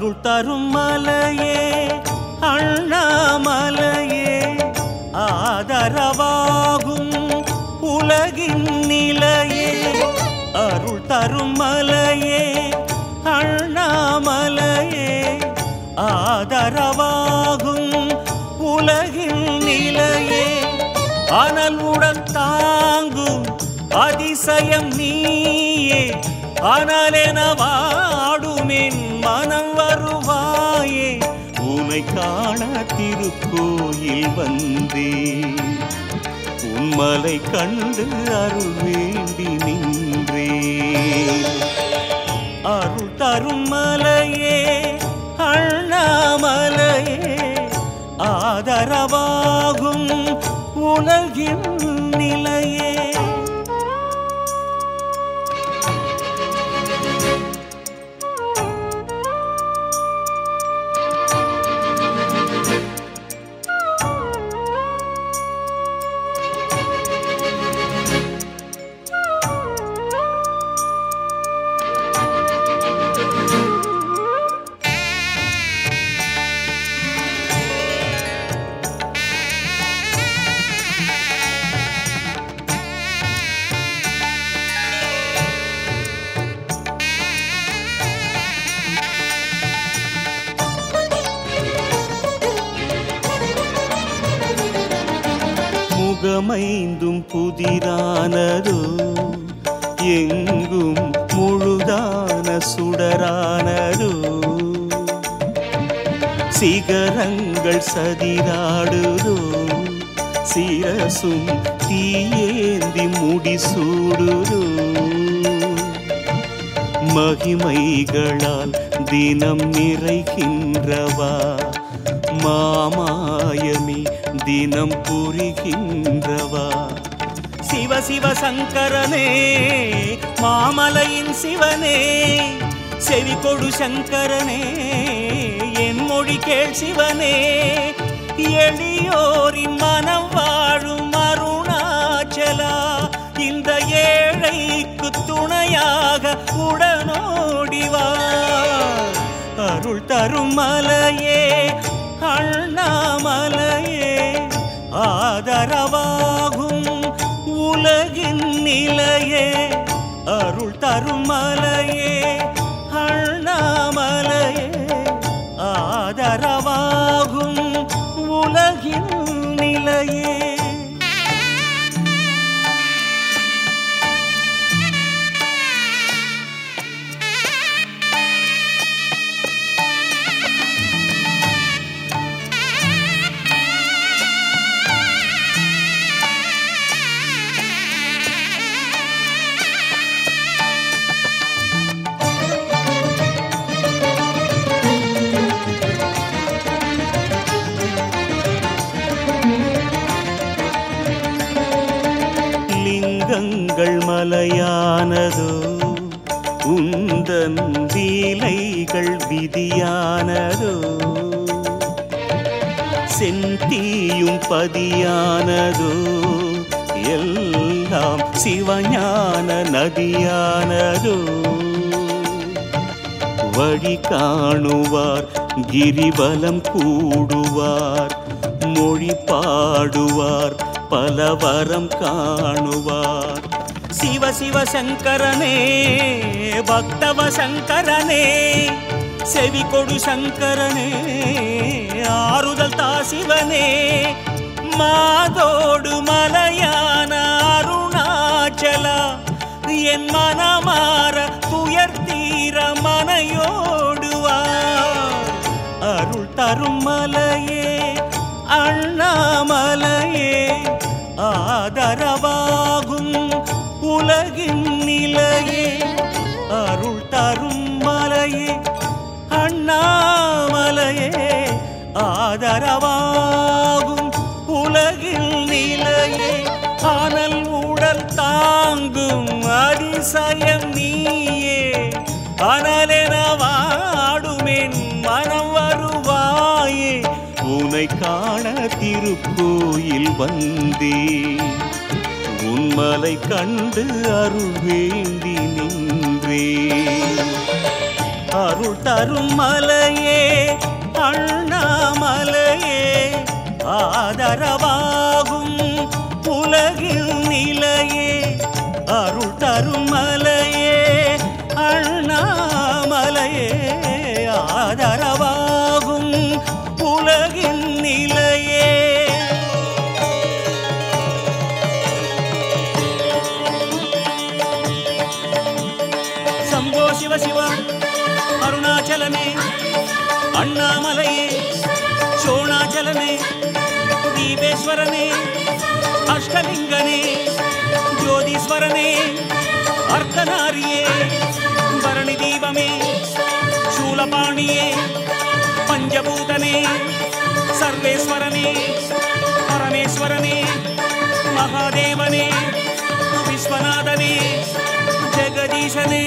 அருள் தரும் மலையே அண்ணாமலையே ஆதரவாகும் உலகின் நிலையே. அருள் தரும் மலையே அண்ணாமலையே ஆதரவாகும் உலகின் நிலையே. அனலுடன் தாங்கும் அதிசயம் நீயே அனலென வாடுமின் மனம் வருவாயே. உனை காண திருக்கோயில் வந்தே. உன்மலை கண்டு அருள் வேண்டி நின்றே. அருள் தரும் மலையே அண்ணாமலையே. ஆதரவாகும் உலகின் நிலையே. உலகமைந்தும் புதிரானதோ எங்கும் முழுதான சுடரானதோ. சிகரங்கள் சதிராடுதோ சிரசும் தீயேந்தி முடிசூடுதோ. மகிமைகளால் தினம் நிறைகின்றவா மாமா தினம் புரிகின்றவா? சிவ சிவ சங்கரனே மாமலையின் சிவனே செவி கொடு சங்கரனே என் மொழி கேள் சிவனே. எளியோரின் மனம் வாழும் அருணாச்சலா இந்த ஏழைக்கு துணையாக உடனோடிவா அருள் தரும் மலையே அண்ணாமலையே ஆதரவாகும் உலகின் நிலையே அருள் தருமலையே லிங்கங்கள் மலையானதோ உந்தன் வீலைகள் விதியானதோ. செந்தீயும் பதியானதோ எல்லாம் சிவஞான நதியானதோ. வழி காணுவார் கிரிபலம் கூடுவார் மொழி பாடுவார் பலவரம் காணுவார். சிவ சிவ சங்கரனே பக்தவ சங்கரனே செவி கொடு சங்கரனே ஆறுதல் தா சிவனே. மாதோடு மலையான அருணாச்சலா என் மனமாற துயர் தீர மனையோடுவா அருள் தரும் மலையே அண்ணாமலையே ஆதரவாகும் உலகின் நிலையே. அருள் தரும் மலையே அண்ணாமலையே. ஆதரவாகும் உலகில் நிலையே. ஆனல் உடல் தாங்கும் அதிசயம் நீயே. அனலெனவா உனை காண திருக்கோயில் வந்தே உன்மலை கண்டு அருள் வேண்டி நின்றே அருள் தரும் மலையே அண்ணாமலையே ஆதரவாகும் உலகில் நிலையே. அருள் தரும் மலையே శివ శివ అరుణాచలమే అన్నామలయే శోణాచలమే దీపేశ్వరనే అష్టలింగనే జ్యోతిస్వరనే అర్ధనార్యే భరణి దీపమే శూలపాణియే పంచభూతనే సర్వేశ్వరనే పరమేశ్వరనే మహాదేవనే విశ్వనాథనే జగదీశనే